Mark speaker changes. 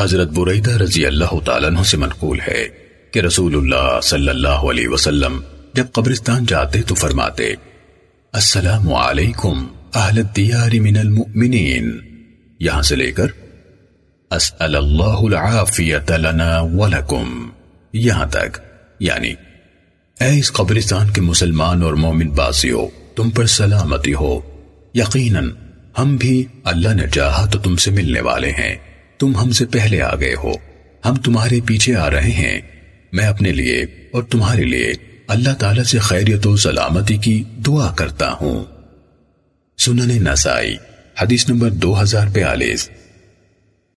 Speaker 1: حضرت بریدہ رضی اللہ تعالیٰ عنہ سے منقول ہے کہ رسول اللہ صلی اللہ علیہ وسلم جب قبرستان جاتے تو فرماتے، السلام علیکم اہل الدیار من المؤمنین۔ یہاں سے لے کر، اسأل اللہ العافیت لنا ولکم۔ یہاں تک یعنی اے اس قبرستان کے مسلمان اور مومن باسیو، تم پر سلامتی ہو۔ یقیناً، ہم بھی اللہ نے چاہا تو تم سے ملنے والے ہیں۔ تم ہم سے پہلے آ گئے ہو۔ ہم تمہارے پیچھے آ رہے ہیں۔ میں اپنے لیے اور تمہارے لیے اللہ تعالیٰ سے خیریت و سلامتی کی دعا کرتا ہوں۔ سنن نسائی، حدیث نمبر دو ہزار بیالیس۔